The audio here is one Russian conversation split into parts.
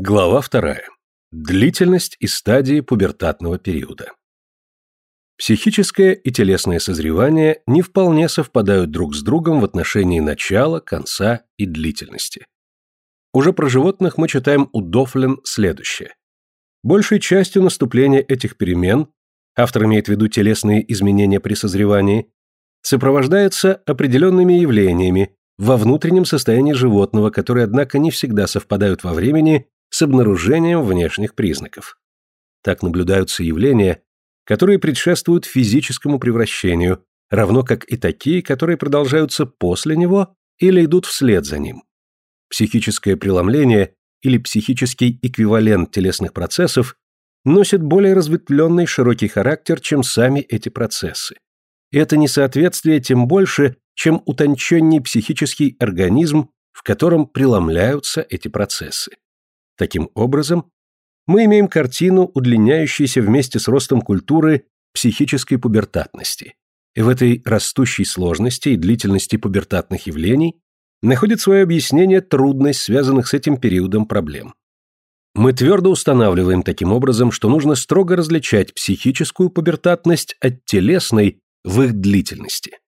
Глава вторая. Длительность и стадии пубертатного периода. Психическое и телесное созревание не вполне совпадают друг с другом в отношении начала, конца и длительности. Уже про животных мы читаем у Дофлен следующее. Большей частью наступления этих перемен, автор имеет в виду телесные изменения при созревании, сопровождается определенными явлениями во внутреннем состоянии животного, которые, однако, не всегда совпадают во времени с обнаружением внешних признаков. Так наблюдаются явления, которые предшествуют физическому превращению, равно как и такие, которые продолжаются после него или идут вслед за ним. Психическое преломление или психический эквивалент телесных процессов носит более разветвленный широкий характер, чем сами эти процессы. Это несоответствие тем больше, чем утонченней психический организм, в котором преломляются эти процессы. Таким образом, мы имеем картину, удлиняющейся вместе с ростом культуры психической пубертатности. И в этой растущей сложности и длительности пубертатных явлений находит свое объяснение трудность связанных с этим периодом проблем. Мы твердо устанавливаем таким образом, что нужно строго различать психическую пубертатность от телесной в их длительности.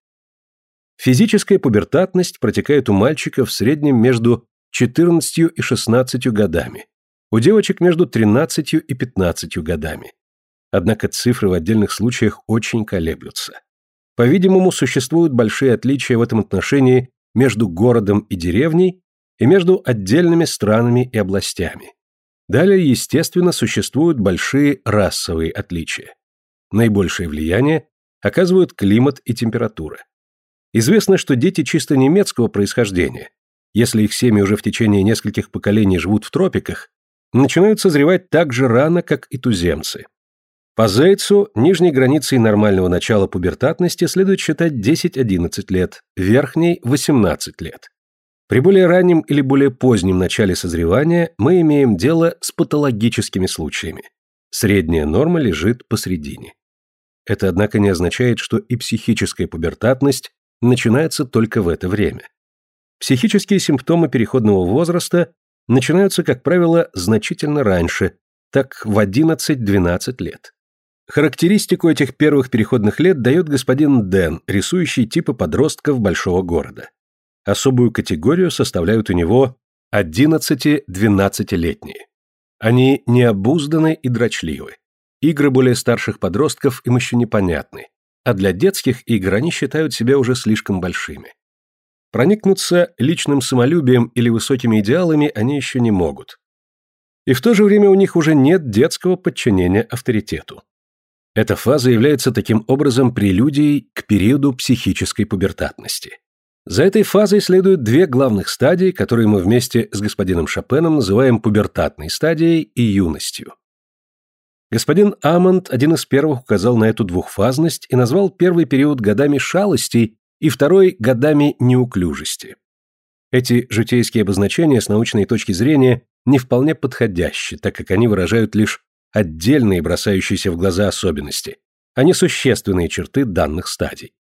Физическая пубертатность протекает у мальчика в среднем между 14 и 16 годами, у девочек между 13 и 15 годами. Однако цифры в отдельных случаях очень колеблются. По-видимому, существуют большие отличия в этом отношении между городом и деревней и между отдельными странами и областями. Далее, естественно, существуют большие расовые отличия. Наибольшее влияние оказывают климат и температура. Известно, что дети чисто немецкого происхождения, если их семьи уже в течение нескольких поколений живут в тропиках, начинают созревать так же рано, как и туземцы. По Зейцу нижней границей нормального начала пубертатности следует считать 10-11 лет, верхней – 18 лет. При более раннем или более позднем начале созревания мы имеем дело с патологическими случаями. Средняя норма лежит посредине. Это, однако, не означает, что и психическая пубертатность начинается только в это время. Психические симптомы переходного возраста начинаются, как правило, значительно раньше, так в 11-12 лет. Характеристику этих первых переходных лет дает господин Дэн, рисующий типы подростков большого города. Особую категорию составляют у него 11-12-летние. Они необузданы и дрочливы. Игры более старших подростков им еще непонятны, а для детских игр они считают себя уже слишком большими. Проникнуться личным самолюбием или высокими идеалами они еще не могут. И в то же время у них уже нет детского подчинения авторитету. Эта фаза является таким образом прелюдией к периоду психической пубертатности. За этой фазой следуют две главных стадии, которые мы вместе с господином Шопеном называем пубертатной стадией и юностью. Господин Амонд один из первых указал на эту двухфазность и назвал первый период годами шалостей и второй – годами неуклюжести. Эти житейские обозначения с научной точки зрения не вполне подходящи, так как они выражают лишь отдельные бросающиеся в глаза особенности, а не существенные черты данных стадий.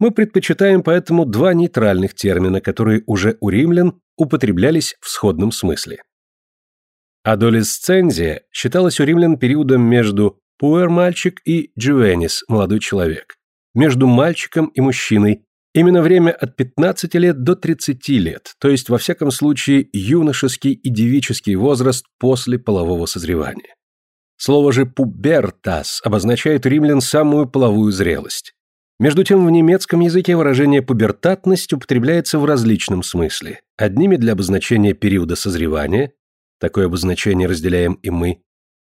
Мы предпочитаем поэтому два нейтральных термина, которые уже у римлян употреблялись в сходном смысле. Адолесцензия считалась у римлян периодом между пуэр-мальчик и джувенис – молодой человек между мальчиком и мужчиной, именно время от 15 лет до 30 лет, то есть во всяком случае юношеский и девический возраст после полового созревания. Слово же «пубертас» обозначает римлян самую половую зрелость. Между тем в немецком языке выражение «пубертатность» употребляется в различном смысле. Одними для обозначения периода созревания, такое обозначение разделяем и мы,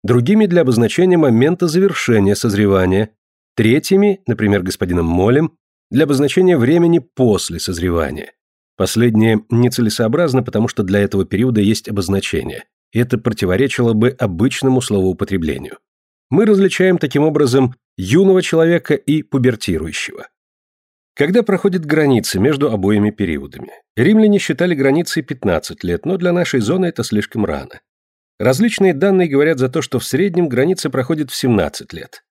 другими для обозначения момента завершения созревания, Третьими, например, господином Молем, для обозначения времени после созревания. Последнее нецелесообразно, потому что для этого периода есть обозначение, это противоречило бы обычному словоупотреблению. Мы различаем таким образом юного человека и пубертирующего. Когда проходит граница между обоими периодами? Римляне считали границей 15 лет, но для нашей зоны это слишком рано. Различные данные говорят за то, что в среднем граница проходит в 17 лет.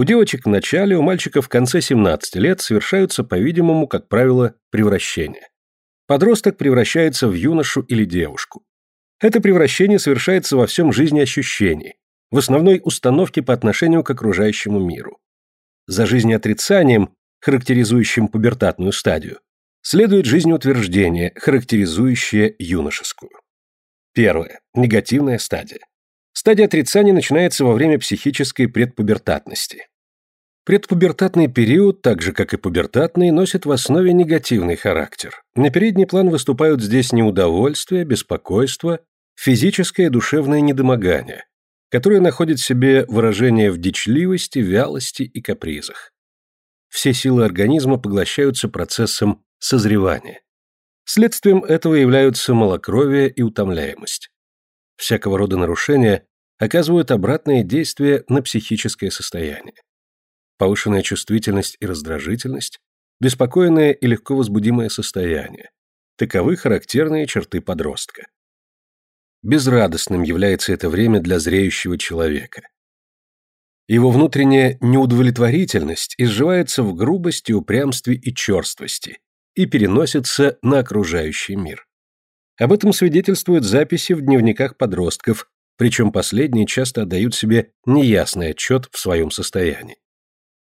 У девочек в начале, у мальчиков в конце 17 лет совершаются, по-видимому, как правило, превращения. Подросток превращается в юношу или девушку. Это превращение совершается во всем жизнеощущении, в основной установке по отношению к окружающему миру. За жизнеотрицанием, характеризующим пубертатную стадию, следует жизнеутверждение, характеризующее юношескую. Первое. Негативная стадия. Стадия отрицания начинается во время психической предпубертатности. Предпубертатный период, так же как и пубертатный, носит в основе негативный характер. На передний план выступают здесь неудовольствие, беспокойство, физическое и душевное недомогание, которое находит себе выражение в дичливости, вялости и капризах. Все силы организма поглощаются процессом созревания. Следствием этого являются малокровие и утомляемость. Всякого рода нарушения оказывают обратное действие на психическое состояние повышенная чувствительность и раздражительность, беспокойное и легко возбудимое состояние. Таковы характерные черты подростка. Безрадостным является это время для зреющего человека. Его внутренняя неудовлетворительность изживается в грубости, упрямстве и черствости и переносится на окружающий мир. Об этом свидетельствуют записи в дневниках подростков, причем последние часто отдают себе неясный отчет в своем состоянии.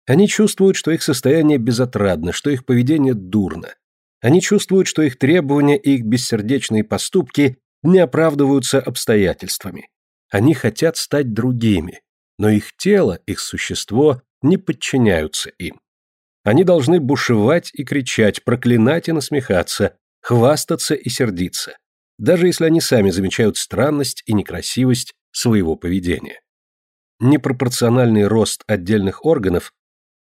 Они чувствуют, что их состояние безотрадно, что их поведение дурно. Они чувствуют, что их требования и их бессердечные поступки не оправдываются обстоятельствами. Они хотят стать другими, но их тело, их существо не подчиняются им. Они должны бушевать и кричать, проклинать и насмехаться, хвастаться и сердиться, даже если они сами замечают странность и некрасивость своего поведения. Непропорциональный рост отдельных органов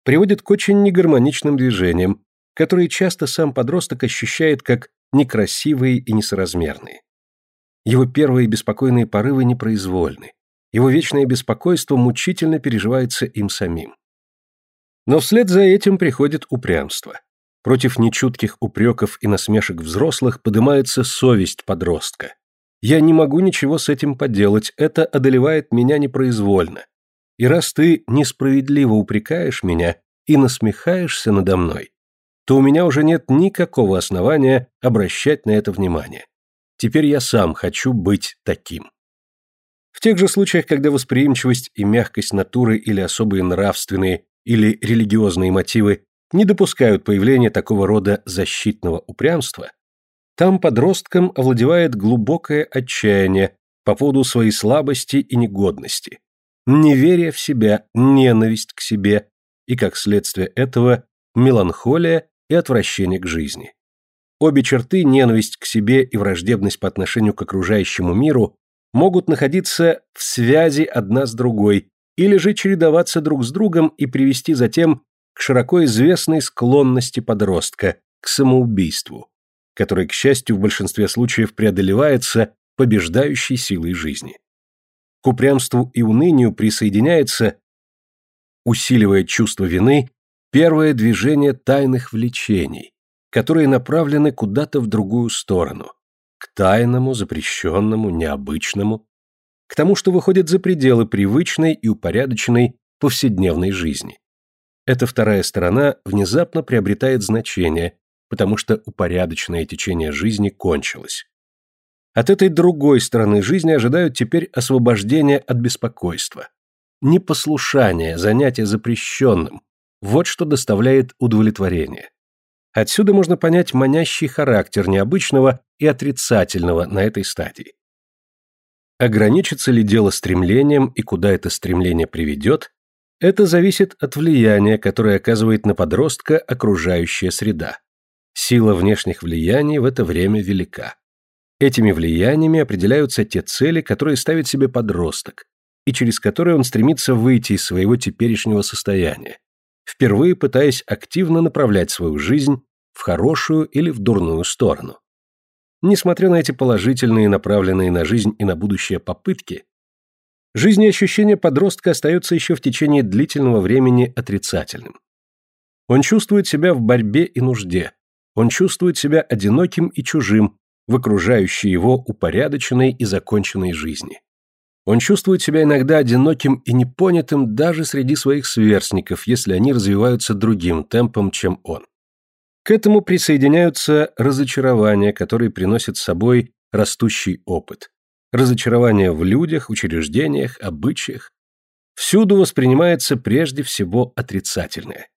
приводит к очень негармоничным движениям, которые часто сам подросток ощущает как некрасивые и несоразмерные. Его первые беспокойные порывы непроизвольны, его вечное беспокойство мучительно переживается им самим. Но вслед за этим приходит упрямство. Против нечутких упреков и насмешек взрослых поднимается совесть подростка. Я не могу ничего с этим поделать, это одолевает меня непроизвольно. И раз ты несправедливо упрекаешь меня и насмехаешься надо мной, то у меня уже нет никакого основания обращать на это внимание. Теперь я сам хочу быть таким. В тех же случаях, когда восприимчивость и мягкость натуры или особые нравственные или религиозные мотивы не допускают появления такого рода защитного упрямства, там подросткам овладевает глубокое отчаяние по поводу своей слабости и негодности, неверие в себя, ненависть к себе и, как следствие этого, меланхолия и отвращение к жизни. Обе черты, ненависть к себе и враждебность по отношению к окружающему миру, могут находиться в связи одна с другой или же чередоваться друг с другом и привести затем к широко известной склонности подростка к самоубийству, который, к счастью, в большинстве случаев преодолевается побеждающей силой жизни. К упрямству и унынию присоединяется, усиливая чувство вины, первое движение тайных влечений, которые направлены куда-то в другую сторону, к тайному, запрещенному, необычному, к тому, что выходит за пределы привычной и упорядоченной повседневной жизни. Эта вторая сторона внезапно приобретает значение, потому что упорядоченное течение жизни кончилось. От этой другой стороны жизни ожидают теперь освобождения от беспокойства. Непослушание, занятие запрещенным – вот что доставляет удовлетворение. Отсюда можно понять манящий характер необычного и отрицательного на этой стадии. Ограничится ли дело стремлением и куда это стремление приведет, это зависит от влияния, которое оказывает на подростка окружающая среда. Сила внешних влияний в это время велика. Этими влияниями определяются те цели, которые ставит себе подросток, и через которые он стремится выйти из своего теперешнего состояния, впервые пытаясь активно направлять свою жизнь в хорошую или в дурную сторону. Несмотря на эти положительные, направленные на жизнь и на будущее попытки, жизнеощущение подростка остается еще в течение длительного времени отрицательным. Он чувствует себя в борьбе и нужде, он чувствует себя одиноким и чужим, в окружающей его упорядоченной и законченной жизни. Он чувствует себя иногда одиноким и непонятым даже среди своих сверстников, если они развиваются другим темпом, чем он. К этому присоединяются разочарования, которые приносят с собой растущий опыт. разочарование в людях, учреждениях, обычаях. Всюду воспринимается прежде всего отрицательное.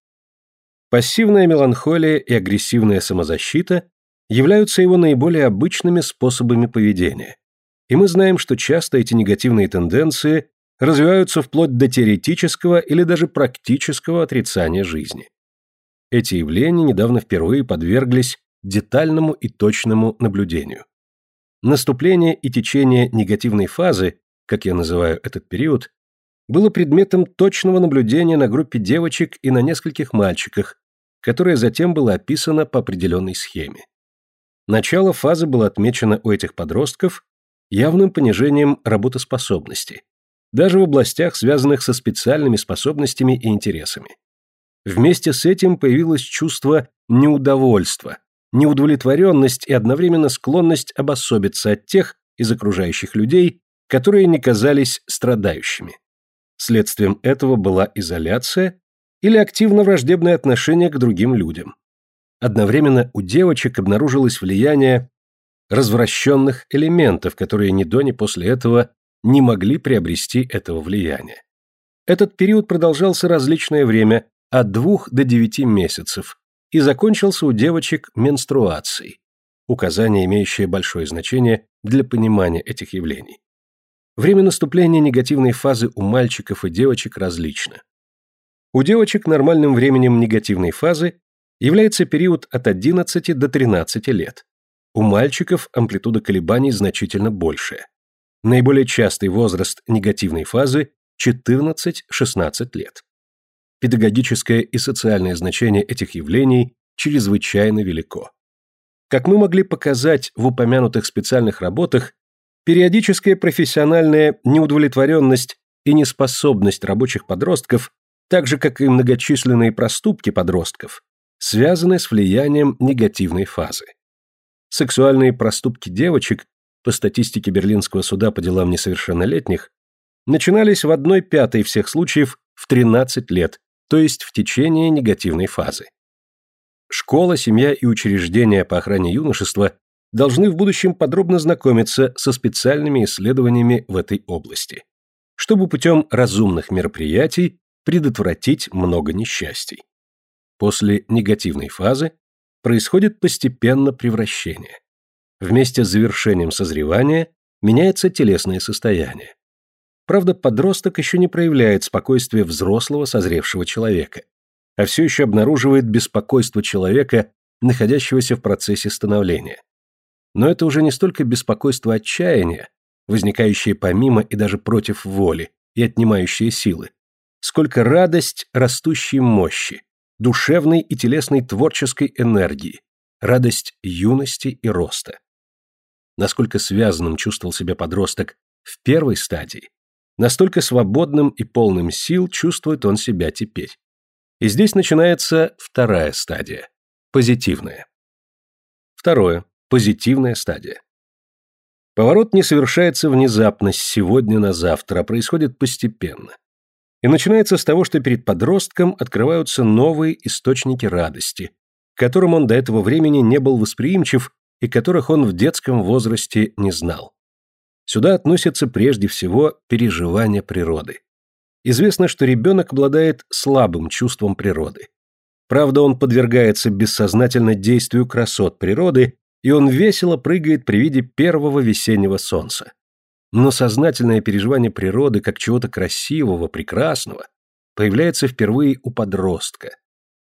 Пассивная меланхолия и агрессивная самозащита являются его наиболее обычными способами поведения. И мы знаем, что часто эти негативные тенденции развиваются вплоть до теоретического или даже практического отрицания жизни. Эти явления недавно впервые подверглись детальному и точному наблюдению. Наступление и течение негативной фазы, как я называю этот период, было предметом точного наблюдения на группе девочек и на нескольких мальчиках, которое затем было описано по определенной схеме. Начало фазы было отмечено у этих подростков явным понижением работоспособности, даже в областях, связанных со специальными способностями и интересами. Вместе с этим появилось чувство неудовольства, неудовлетворенность и одновременно склонность обособиться от тех из окружающих людей, которые не казались страдающими. Следствием этого была изоляция или активно-враждебное отношение к другим людям. Одновременно у девочек обнаружилось влияние развращенных элементов, которые ни до, ни после этого не могли приобрести этого влияния. Этот период продолжался различное время, от двух до девяти месяцев, и закончился у девочек менструацией, указание, имеющее большое значение для понимания этих явлений. Время наступления негативной фазы у мальчиков и девочек различно. У девочек нормальным временем негативной фазы является период от 11 до 13 лет. У мальчиков амплитуда колебаний значительно большая. Наиболее частый возраст негативной фазы – 14-16 лет. Педагогическое и социальное значение этих явлений чрезвычайно велико. Как мы могли показать в упомянутых специальных работах, периодическая профессиональная неудовлетворенность и неспособность рабочих подростков так же как и многочисленные проступки подростков, связаны с влиянием негативной фазы. Сексуальные проступки девочек, по статистике Берлинского суда по делам несовершеннолетних, начинались в одной пятой всех случаев в 13 лет, то есть в течение негативной фазы. Школа, семья и учреждения по охране юношества должны в будущем подробно знакомиться со специальными исследованиями в этой области, чтобы путем разумных мероприятий предотвратить много несчастий. После негативной фазы происходит постепенно превращение. Вместе с завершением созревания меняется телесное состояние. Правда, подросток еще не проявляет спокойствие взрослого созревшего человека, а все еще обнаруживает беспокойство человека, находящегося в процессе становления. Но это уже не столько беспокойство отчаяния, возникающее помимо и даже против воли и отнимающее силы, сколько радость растущей мощи, душевной и телесной творческой энергии, радость юности и роста. Насколько связанным чувствовал себя подросток в первой стадии, настолько свободным и полным сил чувствует он себя теперь. И здесь начинается вторая стадия – позитивная. Второе – позитивная стадия. Поворот не совершается внезапно с сегодня на завтра, а происходит постепенно и начинается с того, что перед подростком открываются новые источники радости, к которым он до этого времени не был восприимчив и которых он в детском возрасте не знал. Сюда относятся прежде всего переживания природы. Известно, что ребенок обладает слабым чувством природы. Правда, он подвергается бессознательно действию красот природы, и он весело прыгает при виде первого весеннего солнца но сознательное переживание природы как чего-то красивого, прекрасного появляется впервые у подростка.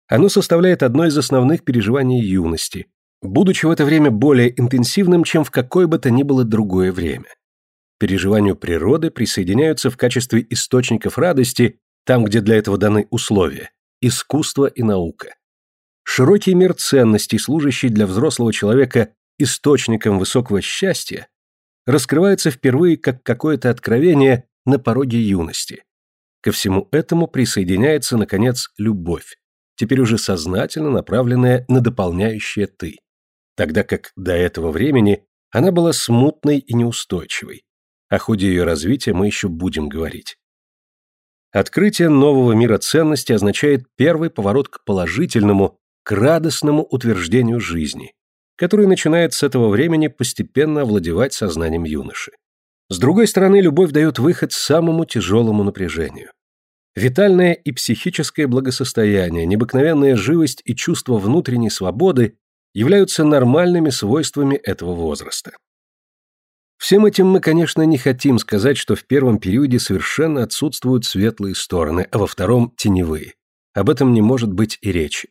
Оно составляет одно из основных переживаний юности, будучи в это время более интенсивным, чем в какое бы то ни было другое время. переживанию природы присоединяются в качестве источников радости, там, где для этого даны условия, искусство и наука. Широкий мир ценностей, служащий для взрослого человека источником высокого счастья, раскрывается впервые как какое-то откровение на пороге юности. Ко всему этому присоединяется, наконец, любовь, теперь уже сознательно направленная на дополняющее «ты», тогда как до этого времени она была смутной и неустойчивой. О ходе ее развития мы еще будем говорить. Открытие нового мира ценностей означает первый поворот к положительному, к радостному утверждению жизни, который начинает с этого времени постепенно овладевать сознанием юноши. С другой стороны, любовь дает выход самому тяжелому напряжению. Витальное и психическое благосостояние, необыкновенная живость и чувство внутренней свободы являются нормальными свойствами этого возраста. Всем этим мы, конечно, не хотим сказать, что в первом периоде совершенно отсутствуют светлые стороны, а во втором – теневые. Об этом не может быть и речи.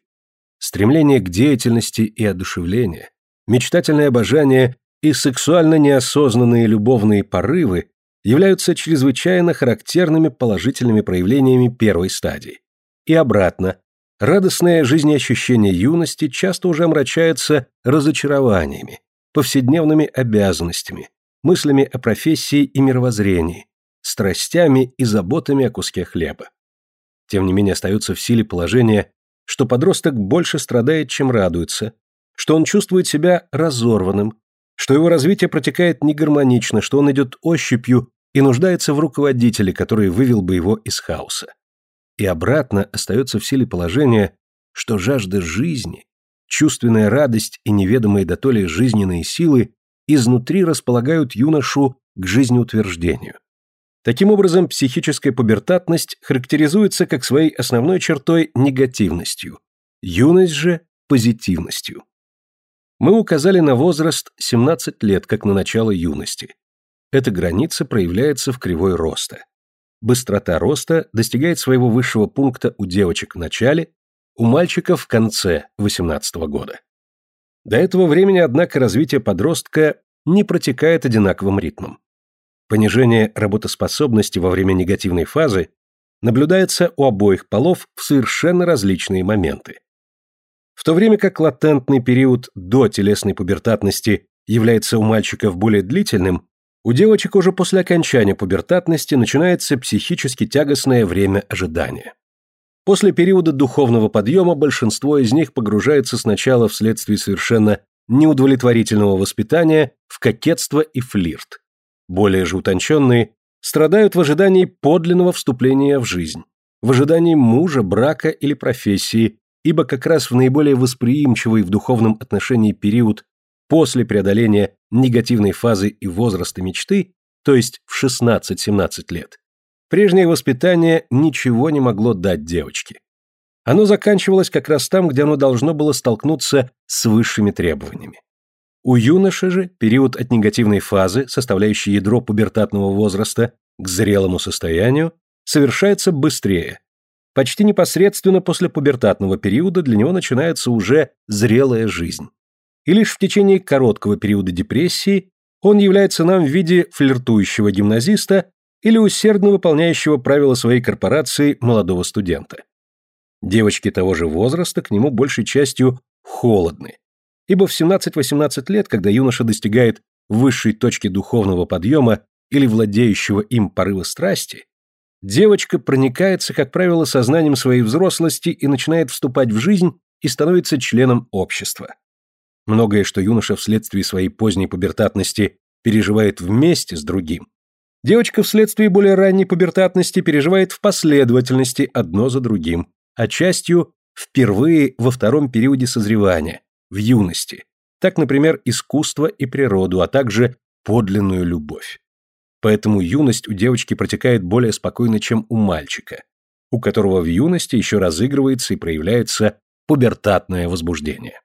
Стремление к деятельности и одушевление, мечтательное обожание и сексуально неосознанные любовные порывы являются чрезвычайно характерными положительными проявлениями первой стадии. И обратно, радостное жизнеощущение юности часто уже омрачается разочарованиями, повседневными обязанностями, мыслями о профессии и мировоззрении, страстями и заботами о куске хлеба. Тем не менее остается в силе положение, что подросток больше страдает, чем радуется, что он чувствует себя разорванным, что его развитие протекает негармонично, что он идет ощупью и нуждается в руководителе, который вывел бы его из хаоса. И обратно остается в силе положение, что жажда жизни, чувственная радость и неведомые дотоле жизненные силы изнутри располагают юношу к жизнеутверждению. Таким образом, психическая пубертатность характеризуется как своей основной чертой негативностью, юность же – позитивностью. Мы указали на возраст 17 лет, как на начало юности. Эта граница проявляется в кривой роста. Быстрота роста достигает своего высшего пункта у девочек в начале, у мальчиков в конце 18 года. До этого времени, однако, развитие подростка не протекает одинаковым ритмом. Понижение работоспособности во время негативной фазы наблюдается у обоих полов в совершенно различные моменты. В то время как латентный период до телесной пубертатности является у мальчиков более длительным, у девочек уже после окончания пубертатности начинается психически тягостное время ожидания. После периода духовного подъема большинство из них погружается сначала вследствие совершенно неудовлетворительного воспитания в кокетство и флирт. Более же утонченные страдают в ожидании подлинного вступления в жизнь, в ожидании мужа, брака или профессии, ибо как раз в наиболее восприимчивый в духовном отношении период после преодоления негативной фазы и возраста мечты, то есть в 16-17 лет, прежнее воспитание ничего не могло дать девочке. Оно заканчивалось как раз там, где оно должно было столкнуться с высшими требованиями. У юноши же период от негативной фазы, составляющий ядро пубертатного возраста, к зрелому состоянию, совершается быстрее. Почти непосредственно после пубертатного периода для него начинается уже зрелая жизнь и лишь в течение короткого периода депрессии он является нам в виде флиртующего гимназиста или усердно выполняющего правила своей корпорации молодого студента. Девочки того же возраста к нему большей частью холодны, ибо в 17-18 лет, когда юноша достигает высшей точки духовного подъема или владеющего им порыва страсти, девочка проникается, как правило, сознанием своей взрослости и начинает вступать в жизнь и становится членом общества. Многое, что юноша вследствие своей поздней пубертатности переживает вместе с другим, девочка вследствие более ранней пубертатности переживает в последовательности одно за другим, а частью впервые во втором периоде созревания, в юности. Так, например, искусство и природу, а также подлинную любовь. Поэтому юность у девочки протекает более спокойно, чем у мальчика, у которого в юности еще разыгрывается и проявляется пубертатное возбуждение.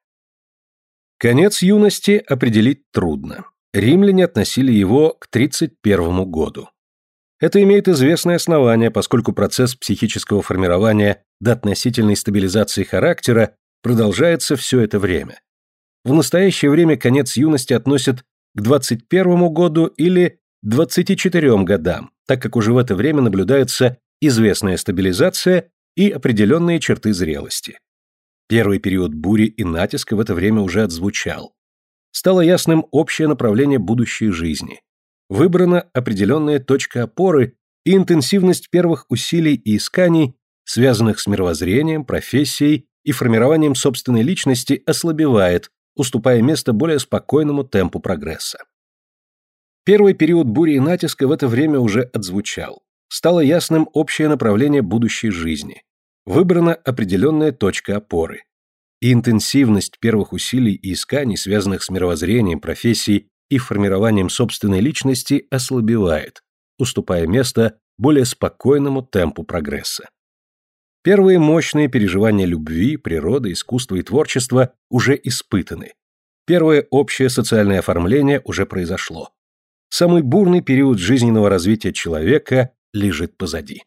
Конец юности определить трудно. Римляне относили его к 31 году. Это имеет известное основание, поскольку процесс психического формирования до относительной стабилизации характера продолжается все это время. В настоящее время конец юности относят к 21 году или 24 годам, так как уже в это время наблюдается известная стабилизация и определенные черты зрелости. Первый период бури и натиска в это время уже отзвучал. Стало ясным общее направление будущей жизни. Выбрана определенная точка опоры и интенсивность первых усилий и исканий, связанных с мировоззрением, профессией и формированием собственной личности, ослабевает, уступая место более спокойному темпу прогресса. Первый период бури и натиска в это время уже отзвучал. Стало ясным общее направление будущей жизни. Выбрана определенная точка опоры. И интенсивность первых усилий и исканий, связанных с мировоззрением, профессией и формированием собственной личности ослабевает, уступая место более спокойному темпу прогресса. Первые мощные переживания любви, природы, искусства и творчества уже испытаны. Первое общее социальное оформление уже произошло. Самый бурный период жизненного развития человека лежит позади.